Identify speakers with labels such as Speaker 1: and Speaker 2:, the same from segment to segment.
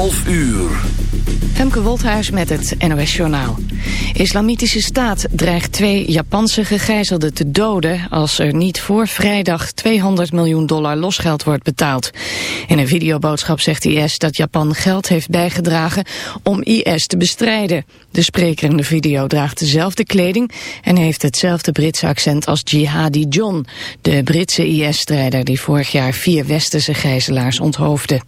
Speaker 1: 11 uur.
Speaker 2: Femke Wolthuis met het NOS Journaal. Islamitische staat dreigt twee Japanse gegijzelden te doden... als er niet voor vrijdag 200 miljoen dollar losgeld wordt betaald. In een videoboodschap zegt IS dat Japan geld heeft bijgedragen... om IS te bestrijden. De spreker in de video draagt dezelfde kleding... en heeft hetzelfde Britse accent als Jihadi John... de Britse IS-strijder die vorig jaar vier westerse gijzelaars onthoofde.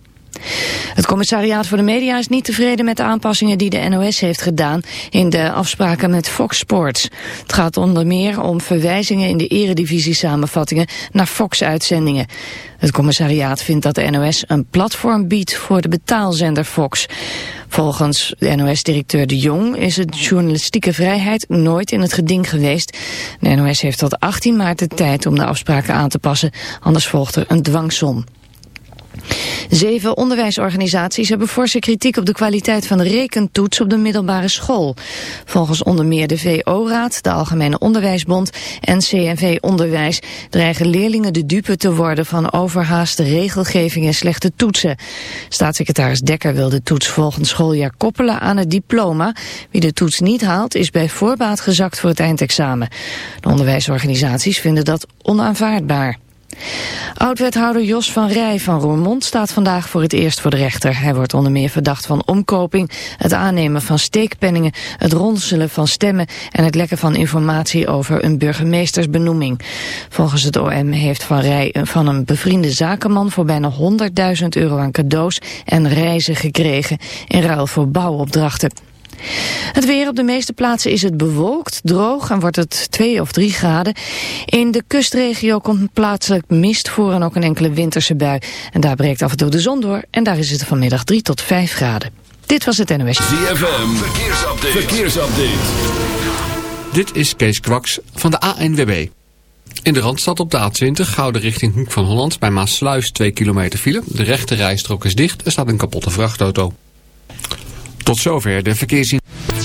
Speaker 2: Het commissariaat voor de media is niet tevreden met de aanpassingen die de NOS heeft gedaan in de afspraken met Fox Sports. Het gaat onder meer om verwijzingen in de eredivisie samenvattingen naar Fox-uitzendingen. Het commissariaat vindt dat de NOS een platform biedt voor de betaalzender Fox. Volgens de NOS-directeur De Jong is het journalistieke vrijheid nooit in het geding geweest. De NOS heeft tot 18 maart de tijd om de afspraken aan te passen, anders volgt er een dwangsom. Zeven onderwijsorganisaties hebben forse kritiek op de kwaliteit van de rekentoets op de middelbare school. Volgens onder meer de VO-raad, de Algemene Onderwijsbond en CNV Onderwijs dreigen leerlingen de dupe te worden van overhaaste regelgeving en slechte toetsen. Staatssecretaris Dekker wil de toets volgend schooljaar koppelen aan het diploma. Wie de toets niet haalt is bij voorbaat gezakt voor het eindexamen. De onderwijsorganisaties vinden dat onaanvaardbaar. Oud-wethouder Jos van Rij van Roermond staat vandaag voor het eerst voor de rechter. Hij wordt onder meer verdacht van omkoping, het aannemen van steekpenningen, het ronselen van stemmen en het lekken van informatie over een burgemeestersbenoeming. Volgens het OM heeft Van Rij van een bevriende zakenman voor bijna 100.000 euro aan cadeaus en reizen gekregen in ruil voor bouwopdrachten. Het weer op de meeste plaatsen is het bewolkt, droog en wordt het 2 of 3 graden. In de kustregio komt plaatselijk mist voor en ook een enkele winterse bui. En daar breekt af en toe de zon door en daar is het vanmiddag 3 tot 5 graden. Dit was het NOS.
Speaker 1: ZFM, verkeersupdate. verkeersupdate.
Speaker 3: Dit is Kees Kwaks van de ANWB. In de Randstad op de A20, Gouden richting Hoek van Holland... bij Maasluis 2 kilometer file. De rechte rijstrook is dicht, er staat een kapotte vrachtauto. Tot zover de verkeersin.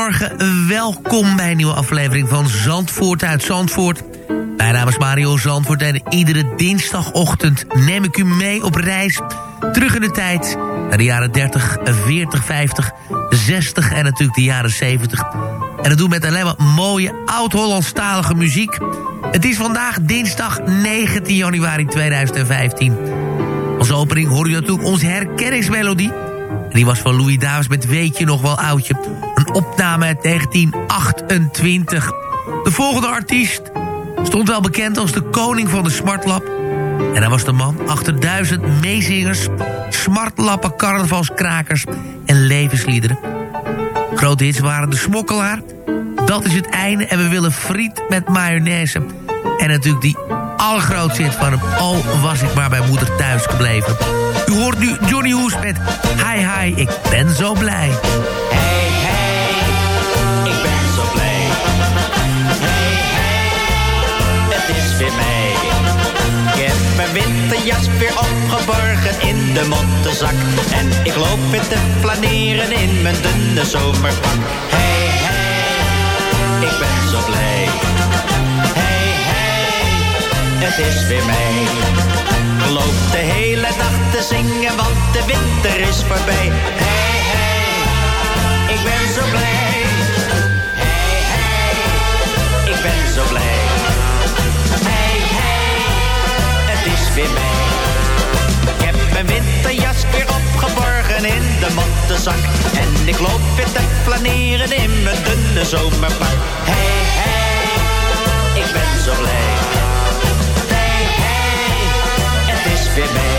Speaker 4: goedemorgen. Welkom bij een nieuwe aflevering van Zandvoort uit Zandvoort. Mijn naam is Mario Zandvoort en iedere dinsdagochtend neem ik u mee op reis. Terug in de tijd naar de jaren 30, 40, 50, 60 en natuurlijk de jaren 70. En dat doen we met alleen maar mooie oud-Hollandstalige muziek. Het is vandaag dinsdag 19 januari 2015. Als opening hoor je natuurlijk onze herkenningsmelodie. En die was van Louis Davis met Weet je nog wel oudje. Opname uit 1928. De volgende artiest stond wel bekend als de koning van de smartlap. En hij was de man achter duizend meezingers, smartlappen, carnavalskrakers en levensliederen. Grote hits waren De Smokkelaar, Dat is het einde en we willen friet met mayonaise. En natuurlijk die allergrootste hit van hem, Oh was ik maar bij moeder thuis gebleven. U hoort nu Johnny Hoes met Hi Hi, ik ben zo blij.
Speaker 5: Hey, mijn winterjas weer opgeborgen in de mottenzak. En ik loop weer te flaneren in mijn dunne zomerpak. Hey, hey, ik ben zo blij. Hey, hey, het is weer mij. Ik loop de hele dag te zingen, want de winter is voorbij. Hey, hey, ik ben zo blij. Hey, hey, ik ben zo blij. Ik heb mijn winterjas weer opgeborgen in de mottenzak. En ik loop weer te flaneren in mijn dunne zomerpak. Hey, hey, ik ben zo blij. Hey, hey, het is weer mij.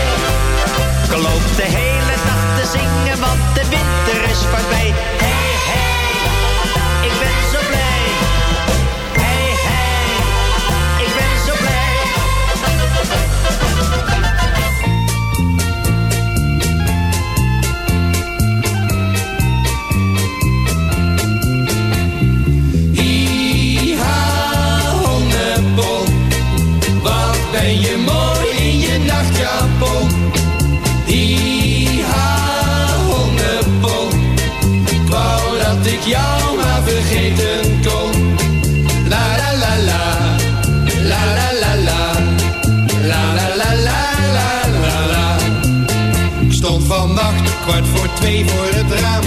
Speaker 5: Ik loop de hele dag te zingen, want de winter is voorbij. Hey, hey, ik ben zo blij.
Speaker 6: twee voor het raam.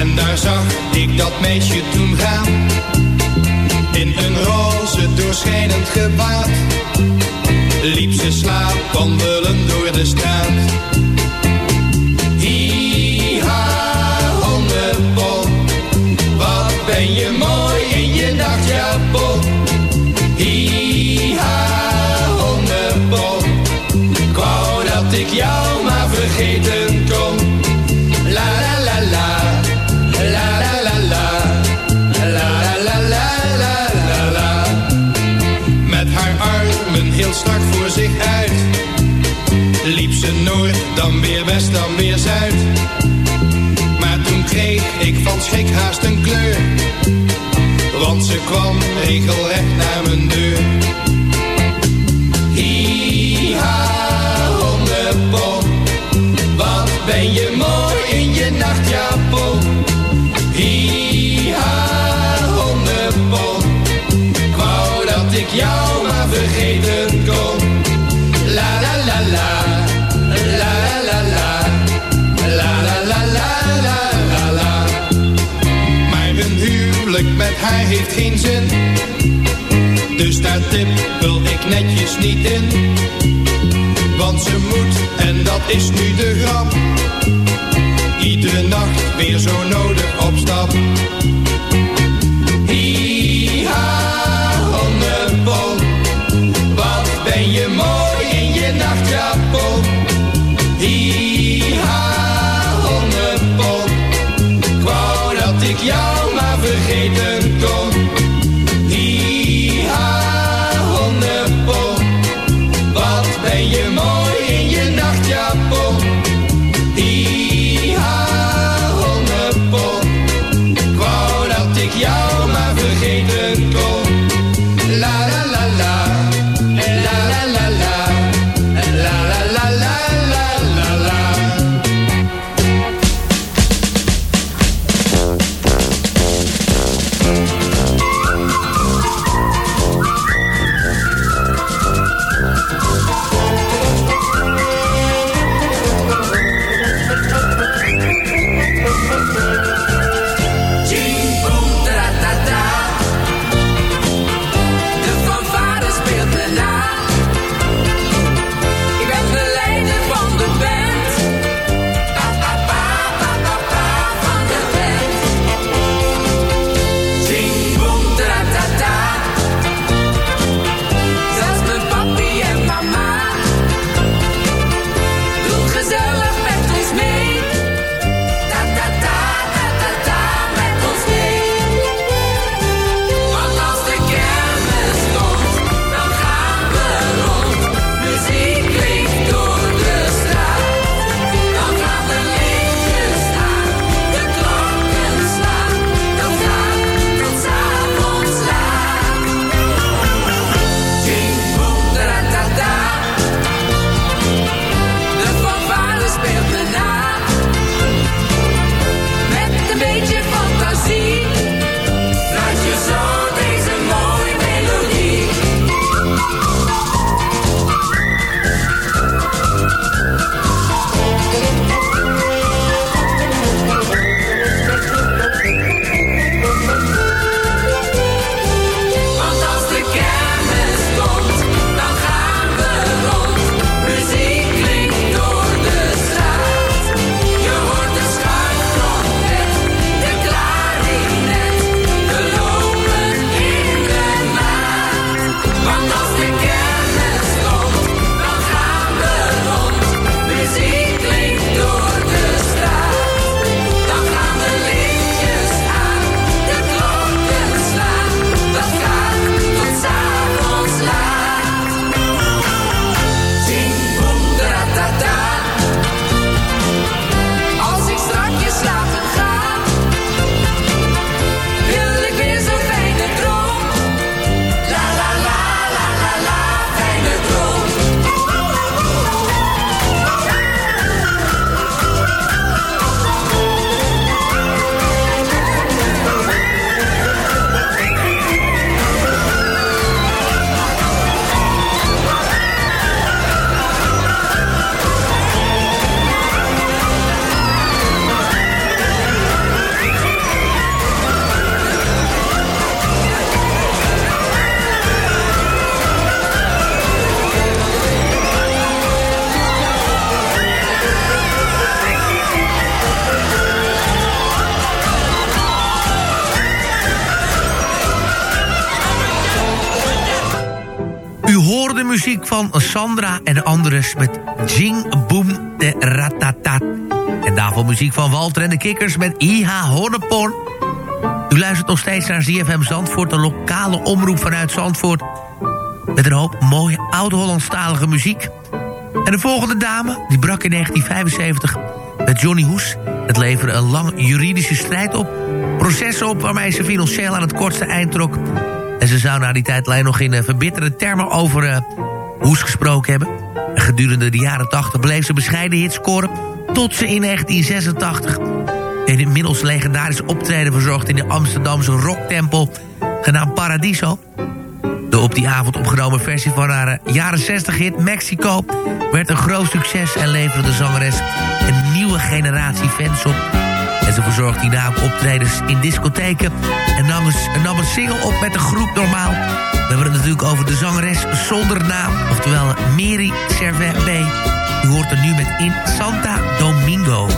Speaker 6: En daar zag ik dat meisje toen gaan. In een roze doorschijnend gewaad. Liep ze slaapwandelen door de straat Ik haast een kleur. Want ze kwam regelrecht naar
Speaker 7: ich nicht. Sandra en de Anderes met Jing Boom de Ratatat. En daarvoor muziek van Walter en de Kikkers met Iha Honnepon. U luistert nog steeds naar ZFM Zandvoort, de lokale omroep vanuit Zandvoort. Met een hoop mooie oud-Hollandstalige muziek. En de volgende dame, die brak in 1975 met Johnny Hoes. Het leverde een lang juridische strijd op. Processen op waarmee ze financieel aan het kortste eind trok. En ze zou na die tijd alleen nog in uh, verbitterde termen over uh, Hoes gesproken hebben. En gedurende de jaren 80 bleef ze bescheiden hits scoren... tot ze in 1986 een inmiddels legendarisch optreden verzorgd... in de Amsterdamse rocktempel genaamd Paradiso. De op die avond opgenomen versie van haar uh, jaren 60 hit Mexico... werd een groot succes en leverde de zangeres een nieuwe generatie fans op... En ze verzorgde hierna optredens in discotheken... en nam een, nam een single op met de groep Normaal. We hebben het natuurlijk over de zangeres zonder naam... oftewel Mary Servet B. U hoort er nu met In Santa Domingo.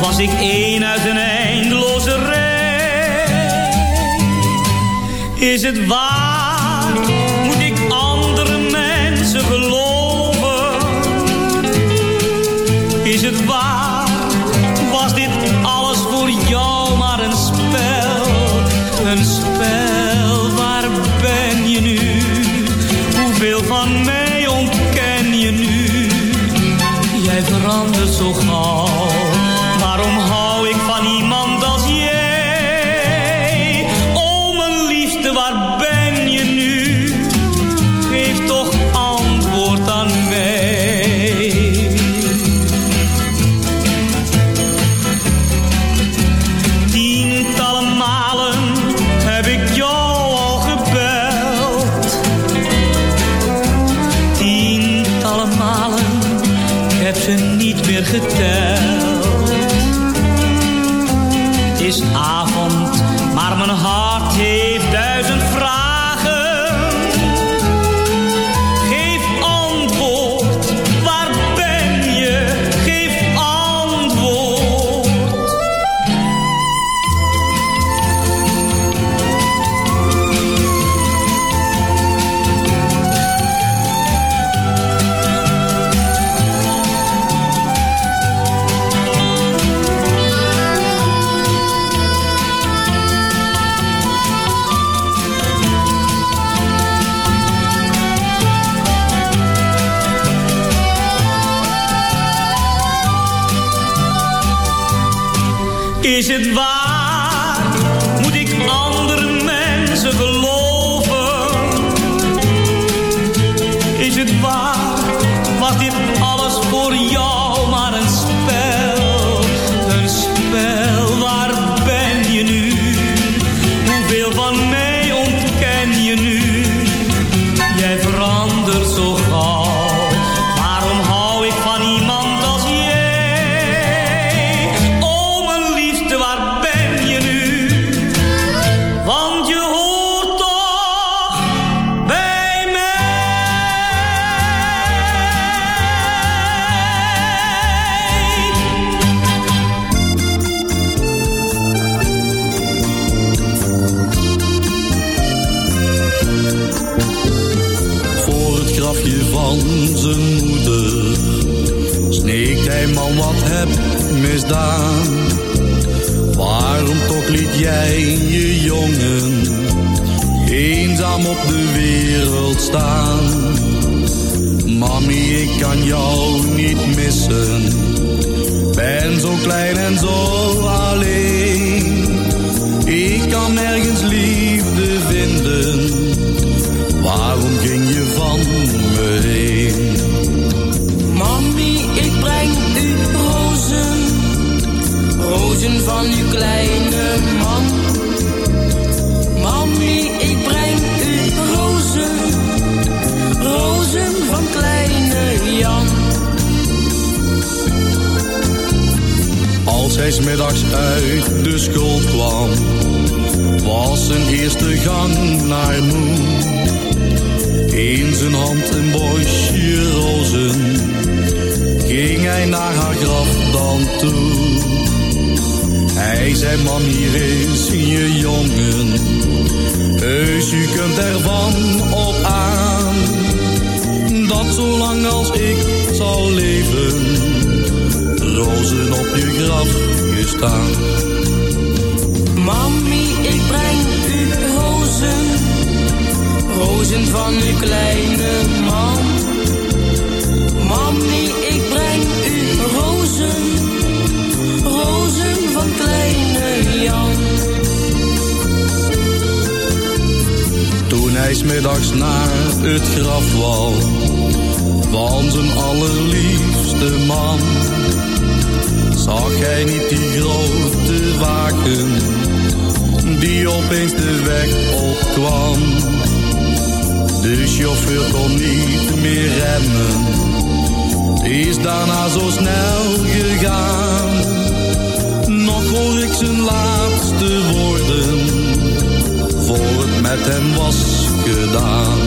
Speaker 8: Was
Speaker 9: ik één uit een eindeloze rij? Is het waar?
Speaker 10: Graf dan toe. Hij zei, mam, hier is je jongen, heus u kunt ervan op aan. Dat zolang als ik zal leven, rozen op je graf gestaan.
Speaker 11: Mami, ik breng u rozen, rozen van uw kleine man. Mami, ik
Speaker 10: hij smiddags naar het graf wou van zijn allerliefste man, zag hij niet die grote waken die opeens de weg opkwam. De chauffeur kon niet meer remmen, is daarna zo snel gegaan. Nog hoor ik zijn laatste woorden voor het met hem was gedaan.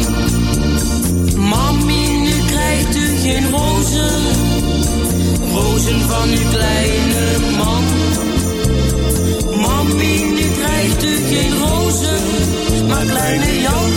Speaker 11: Mami, nu krijgt u geen rozen, rozen van uw kleine man. Mami, nu krijgt u geen rozen, maar kleine Jan,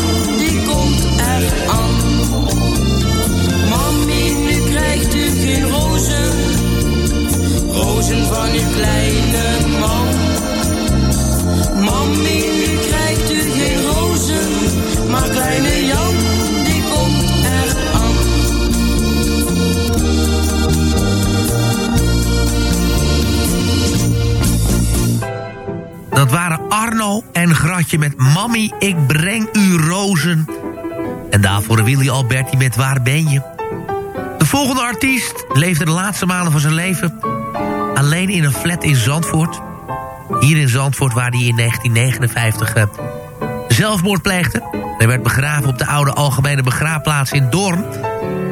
Speaker 4: Gratje met Mami, ik breng u rozen. En daarvoor Willy Alberti met Waar ben je? De volgende artiest leefde de laatste maanden van zijn leven... alleen in een flat in Zandvoort. Hier in Zandvoort waar hij in 1959 eh, zelfmoord pleegde. Hij werd begraven op de oude algemene begraafplaats in Doorn...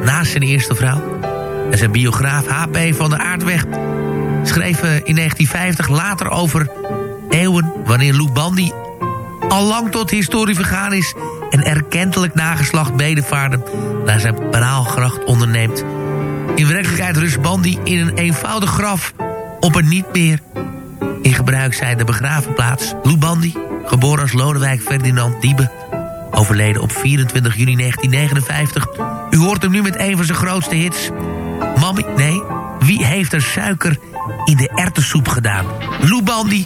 Speaker 4: naast zijn eerste vrouw. En zijn biograaf H.P. van der Aardweg schreef eh, in 1950 later over eeuwen... wanneer Lou Bandy al lang tot historie vergaan is... en erkentelijk nageslacht bedevaarden naar zijn praalgracht onderneemt. In werkelijkheid rust Bandy in een eenvoudig graf op een niet meer in gebruik zijnde begravenplaats. Lou Bandy, geboren als Lodewijk Ferdinand Diebe... overleden op 24 juni 1959. U hoort hem nu met een van zijn grootste hits. Mami, nee, wie heeft er suiker in de ertessoep gedaan? Lou Bandy,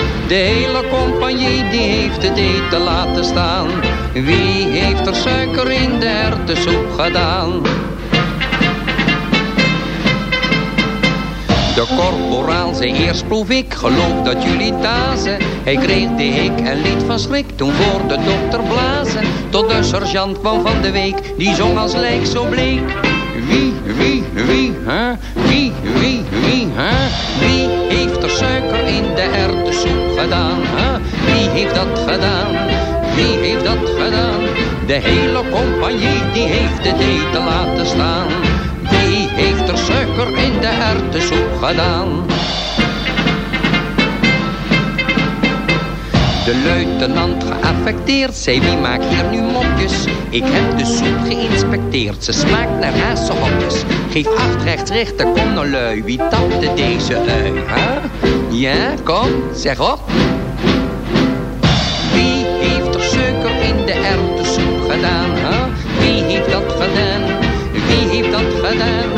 Speaker 12: De hele compagnie die heeft het eten laten staan. Wie heeft er suiker in de erwtensoep gedaan? De korporaal zei eerst proef ik, geloof dat jullie dazen. Hij kreeg de hik en liet van schrik toen voor de dokter blazen. Tot de sergeant kwam van de week, die zong als lijk zo bleek. Wie, wie, wie, hè? Wie, wie, wie, hè? Wie heeft er suiker in de erwtensoep Wie heeft dat gedaan? Wie heeft dat gedaan? De hele compagnie die heeft het eten laten staan. Wie heeft er suiker in de erwtensoep gedaan? De luitenant geaffecteerd zei wie maakt hier nu mopjes Ik heb de soep geïnspecteerd, ze smaakt naar hazenhokjes Geef acht rechts rechter, kom nou lui, wie tapte deze ui? Ja, kom, zeg op Wie heeft er suiker in de erwtensoep gedaan? Hè? Wie heeft dat gedaan? Wie heeft dat gedaan?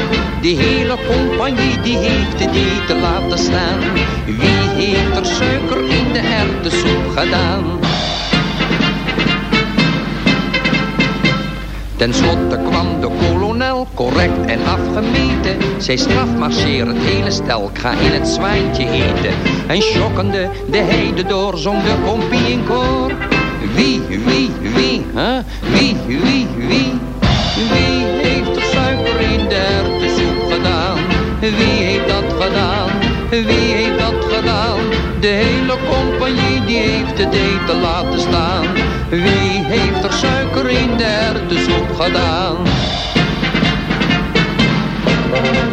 Speaker 12: De hele compagnie die heeft het eten laten staan. Wie heeft er suiker in de erwtensoep gedaan? Ten slotte kwam de kolonel, correct en afgemeten. Zij strafmarcheer het hele stel, ik ga in het zwijntje eten. En schokkende de heide door, zong de in koor. Wie, wie, wie, hè? Wie, wie, wie? Wie heeft er suiker in de erwtensoep gedaan? Wie heeft dat gedaan? Wie heeft dat gedaan? De hele compagnie die heeft het eten laten staan. Wie heeft er suiker in de erwtensoep gedaan?
Speaker 13: Thank you.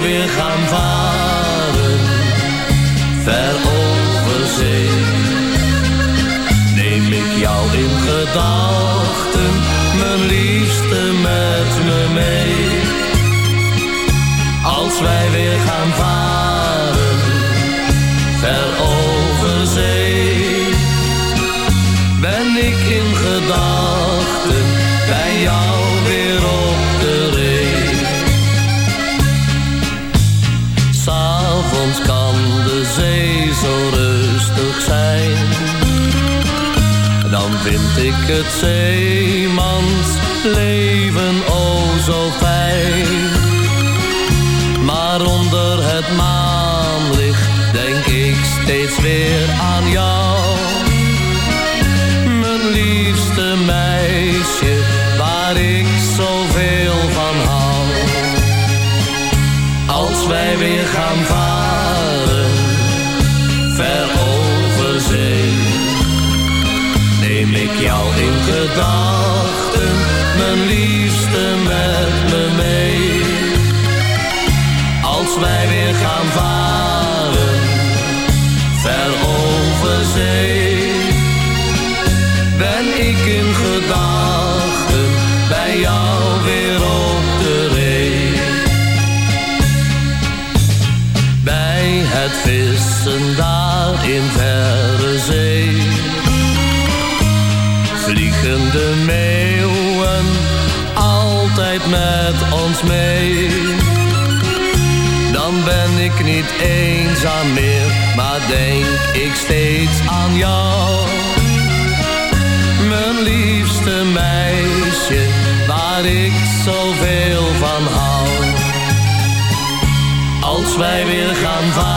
Speaker 14: wij weer gaan varen, ver over zee, neem ik jou in gedachten, mijn liefste met me mee. Als wij weer gaan varen, ver over zee, ben ik in gedachten ik het zeemans leven in eenzaam meer, maar denk ik steeds aan jou. Mijn liefste meisje, waar ik zoveel van hou. Als wij weer gaan varen,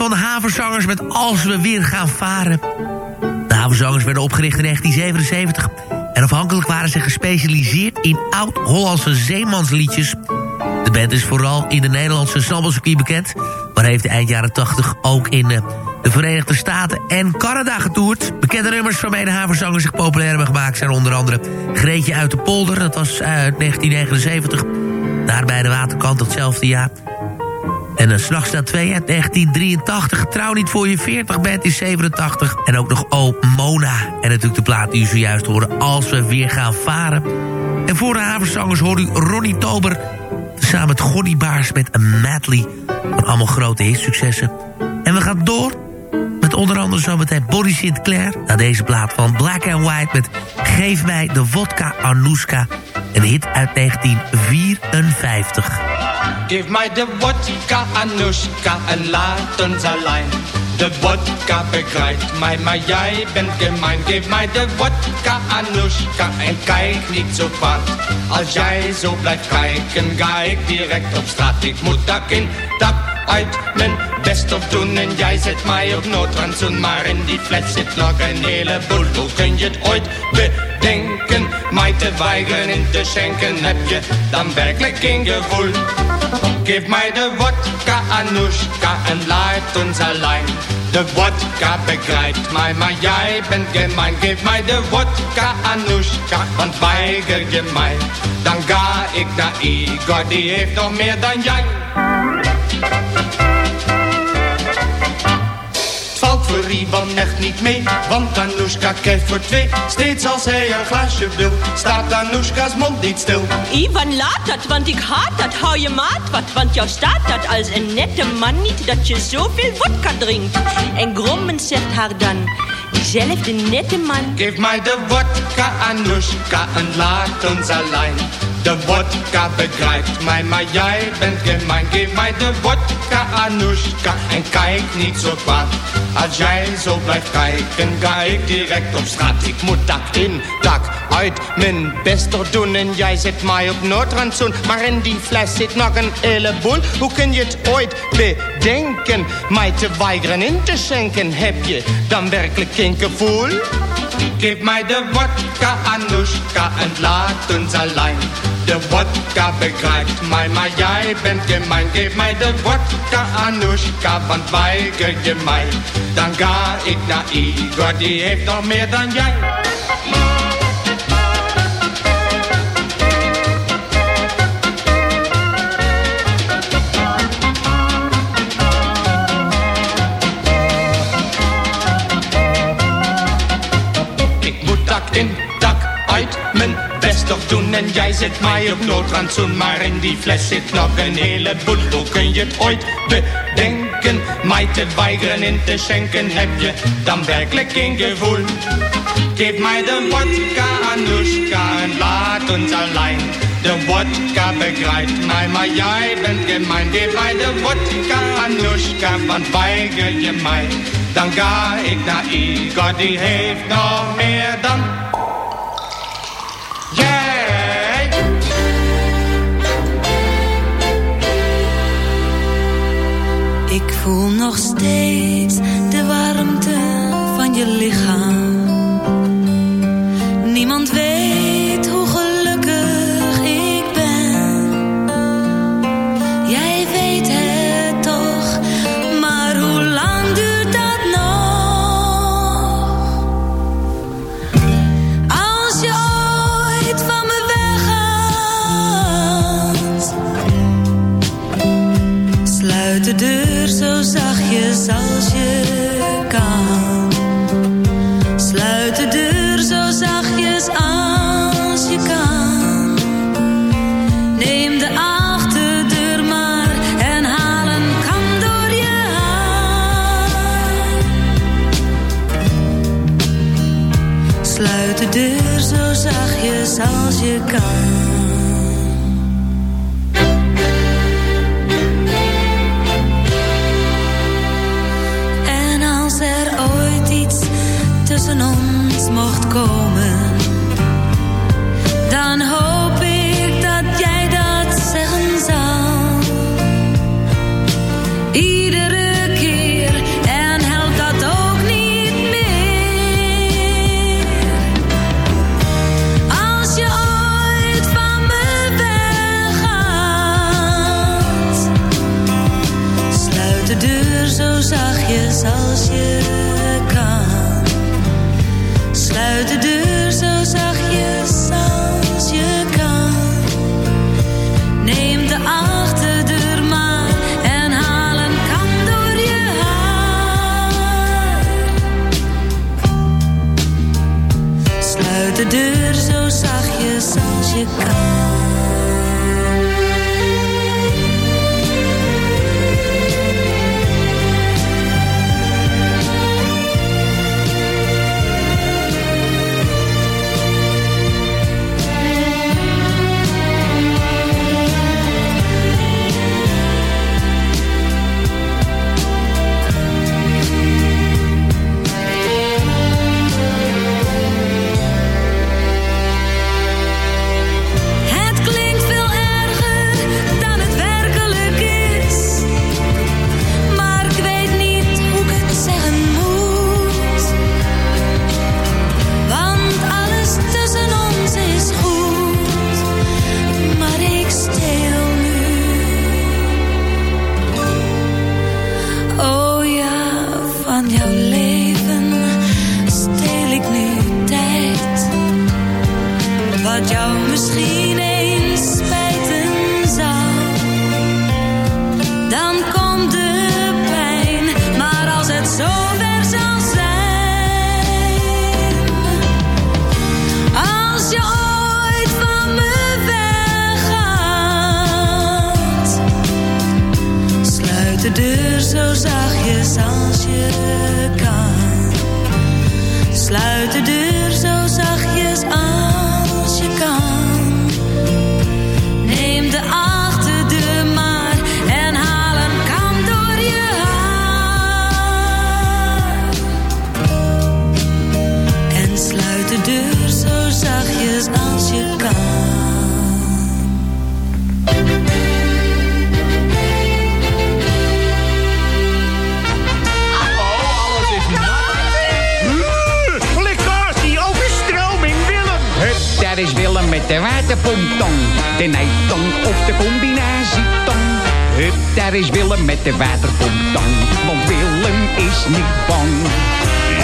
Speaker 4: van de havenzangers met Als we weer gaan varen. De havenzangers werden opgericht in 1977... en afhankelijk waren ze gespecialiseerd in oud-Hollandse zeemansliedjes. De band is vooral in de Nederlandse sambelcircuit bekend... maar heeft eind jaren 80 ook in eh, de Verenigde Staten en Canada getoerd. Bekende nummers waarmee de havenzangers zich populair hebben gemaakt... zijn onder andere Greetje uit de Polder, dat was uit 1979... Daar bij de waterkant datzelfde jaar... En een S'nachts na 2 uit 1983. Trouw niet voor je 40 bent in 87. En ook nog O Mona. En natuurlijk de plaat die u zojuist hoorde. Als we weer gaan varen. En voor de havenzangers hoort u Ronnie Tober. Samen met Gonnie Baars met medley. Van allemaal grote hitsuccessen. En we gaan door met onder andere zometeen Bonnie Sinclair. Na deze plaat van Black and White met Geef mij de vodka Anouska. Een hit uit 1954.
Speaker 15: Geef mij de vodka, Anushka, en laat ons alleen. De vodka begrijpt mij, maar jij bent gemein. Geef mij de vodka, Anushka, en kijk niet zo vaak. Als jij zo blijft kijken, ga ik direct op straat. Ik moet dak in, dak uit mijn best op doen en jij zet mij op noodrandzoen. Maar in die fles zit nog een heleboel. Hoe kun je het ooit bedenken? Mij te weigeren in te schenken. Heb je dan werkelijk geen gevoel? Geef mij de vodka, Anushka, en laat ons alleen. De mij, maar jij bent gemein. Geef mij de vodka, Anushka, want weiger je mij. Dan ga ik naar Igor, die heeft nog meer dan jij. Ivan echt niet mee, want Anushka krijgt voor twee. Steeds als hij een glaasje wil, staat Anushka's mond niet stil.
Speaker 16: Ivan, laat dat, want ik haat dat. Hou je maat wat, want jou staat dat als een nette man niet dat je zoveel vodka drinkt. En grommend zegt haar dan, diezelfde nette man.
Speaker 15: Geef mij de vodka, Anushka, en laat ons alleen. De vodka begrijpt mij, maar jij bent gemein. Geef mij de vodka, Anushka, en kijk niet zo kwaad. Als jij zo blijft kijken, ga ik direct op straat. Ik moet dak in, dak uit, mijn best er doen. En jij zet mij op noodrandzoen. Maar in die fles zit nog een heleboel. Hoe kun je het ooit bedenken? Mij te weigeren in te schenken, heb je dan werkelijk geen gevoel? Geef mij de vodka, Anushka, en laat ons alleen. De vodka begrijpt mij, maar jij bent gemein. Geef mij de vodka, Anushka, want weiger je mij. Dan ga ik naar Igor, die heeft nog meer dan jij. Toch doen En jij zet mij op noodrandzoen Maar in die fles zit nog een heleboel. Hoe kun je het ooit bedenken? Mij te weigeren in te schenken. Heb je dan werkelijk geen gevoel Geef mij de vodka, Anushka En laat ons alleen. De vodka begrijpt mij, maar jij bent gemein. Geef mij de vodka, Anushka, want weiger je mij. Dan ga ik naar Igor, die heeft nog meer dan
Speaker 17: voel nog steeds de warmte van je lichaam. Zachtjes zo zachtjes als je kan. Sluit de deur zo zachtjes als je kan. Neem de achterdeur maar en haal een kam door je haar. Sluit de deur zo zachtjes als je kan. De
Speaker 18: waterpomptong. De nijtong of de combinatietong. Hup, daar is Willem met de waterpomptong. Want Willem is niet bang.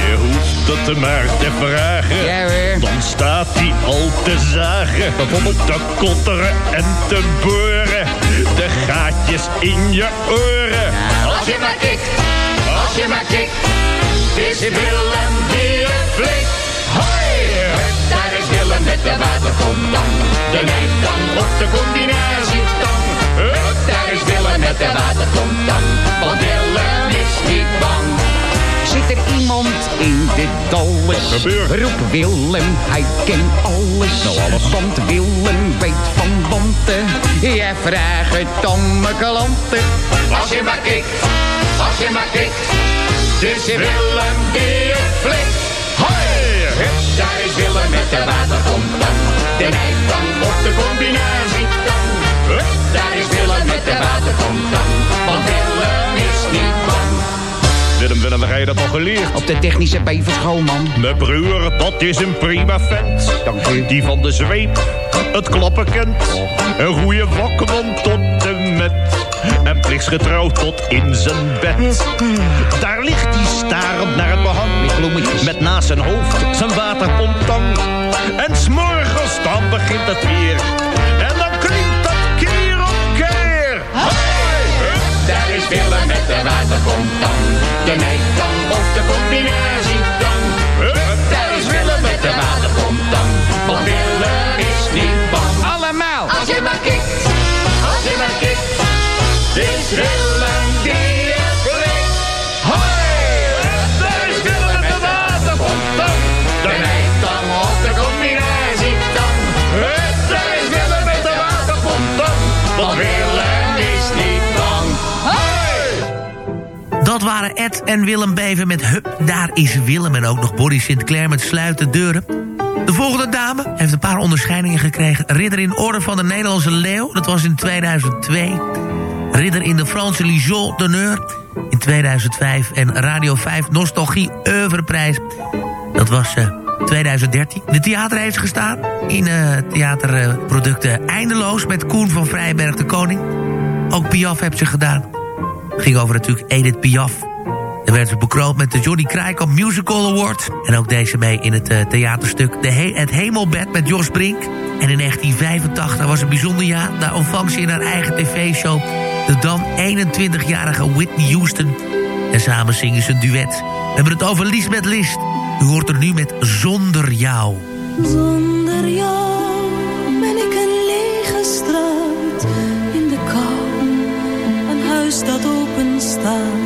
Speaker 19: Je hoeft het maar te vragen. Dan staat hij al te zagen. Bijvoorbeeld te kotteren en te boren. De gaatjes in je oren.
Speaker 20: Als je maar kikt, als je maar kikt, is Willem die het flikt. Hoi, daar is Willem met de waterpomptang. De nijptang of de combinatietang. Hup, daar is Willem met de waterpomptang. Want Willem is niet bang.
Speaker 18: Zit er iemand in dit alles? Roep Willem, hij kent alles. Want Willem weet van wanten. Jij vraagt het om mijn klanten.
Speaker 20: Als je maar kikt, als je maar kikt, is Willem die het flikt. Hup, daar is Willem met de waterpomptang. De nijptang of de combinatietang. Hup, daar is Willem met de waterpomptang. Want Willem is niet bang.
Speaker 19: Willem, Willem, waar heb je dat nog geleerd?
Speaker 18: Op de technische bijverschool, man.
Speaker 19: Mijn broer, dat is een prima vent. Die van de zweep het klappen kent. Een goede vakman tot en met. En plichtsgetrouw tot in zijn bed. Daar ligt hij starend naar het behang. Met naast zijn hoofd zijn waterpomptang. En s'morgens dan begint het weer. En dan klinkt dat keer op keer.
Speaker 20: Hoi, hup, daar is Willem met de waterpomptang. De nijptang of de combinatietang. Hup, daar is Willem met de waterpomptang. Want Willem is niet bang. Is Willem die het flikt. Hoi, daar is Willem met de waterpomptang. De nijptang of de combinatietang. Daar is Willem met de waterpomptang. Want Willem is niet bang. Hoi!
Speaker 4: Dat waren Ed en Willem Beven met Hup, daar is Willem. En ook nog Boris Sinclair met Sluiten Deuren. De volgende dame heeft een paar onderscheidingen gekregen. Ridder in Orde van de Nederlandse Leeuw, dat was in 2002. Ridder in de Franse Legion d'honneur in 2005. En Radio 5 Nostalgie Oeuvreprijs. Dat was eh, 2013. De theater heeft gestaan in eh theaterproducten Eindeloos... met Koen van Vrijberg de Koning. Ook Piaf heeft ze gedaan. Ging over natuurlijk Edith Piaf. En werd ze bekroond met de Johnny Krijkamp Musical Award. En ook deze mee in het eh, theaterstuk de He Het Hemelbed met Jos Brink. En in 1985 was een bijzonder jaar. Daar ontvang ze in haar eigen tv-show... de dan 21-jarige Whitney Houston. En samen zingen ze een duet. We hebben het over Lisbeth List. U hoort er nu met Zonder Jou.
Speaker 17: Zonder jou ben ik een lege straat in de kou. Een huis dat open staat.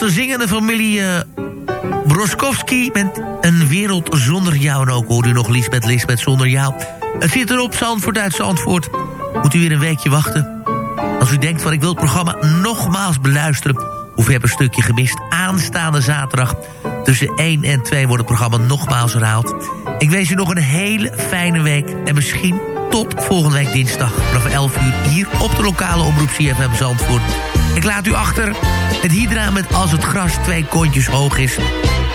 Speaker 4: de zingende familie eh, Broskowski... met Een Wereld Zonder Jou. En ook hoorde u nog Lisbeth Lisbeth Zonder Jou. Het zit erop, Zandvoort uit Zandvoort. Moet u weer een weekje wachten. Als u denkt van ik wil het programma nogmaals beluisteren... of u hebt een stukje gemist, aanstaande zaterdag... tussen 1 en 2 wordt het programma nogmaals herhaald. Ik wens u nog een hele fijne week en misschien tot volgende week dinsdag... vanaf 11 uur hier op de lokale omroep CFM Zandvoort. Ik laat u achter het Hydra met Als het gras twee kontjes hoog is...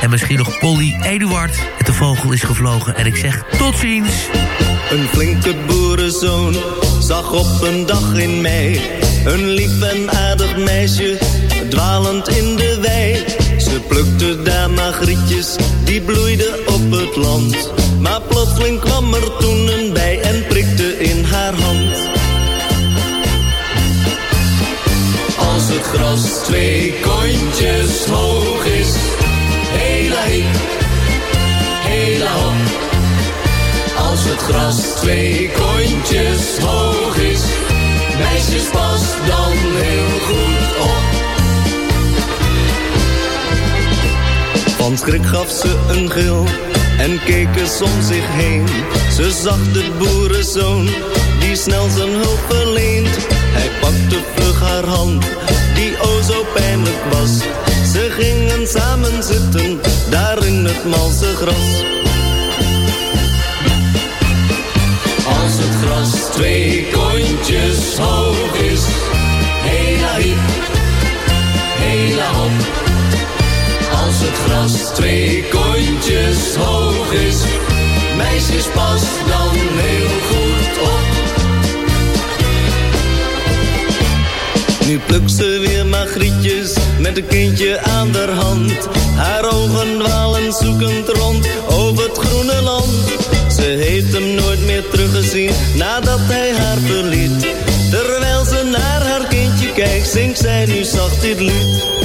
Speaker 4: En misschien nog Polly Eduard. Het de vogel is gevlogen en ik zeg tot ziens.
Speaker 21: Een flinke boerenzoon zag op een dag in mei een lief en aardig meisje dwalend in de wei. Ze plukte daar magrietjes, die bloeiden op het land. Maar plotseling kwam er toen een bij en het gras twee kontjes hoog is, hela hiep, hela hop. Als het gras twee kontjes hoog is, meisjes pas dan heel goed op. Van schrik gaf ze een gil en keek eens om zich heen. Ze zag de boerenzoon die snel zijn hulp verleent. Hij pakte vlug haar hand, die o zo pijnlijk was. Ze gingen samen zitten, daar in het malse gras. Als het gras twee kontjes hoog is, hela hiep, hela hop. Als het gras twee kontjes hoog is, meisjes pas dan heel goed op. Nu plukt ze weer magrietjes met een kindje aan de hand. Haar ogen dwalen zoekend rond over het groene land. Ze heeft hem nooit meer teruggezien nadat hij haar verliet. Terwijl ze naar haar kindje kijkt, zingt zij nu zacht dit lied.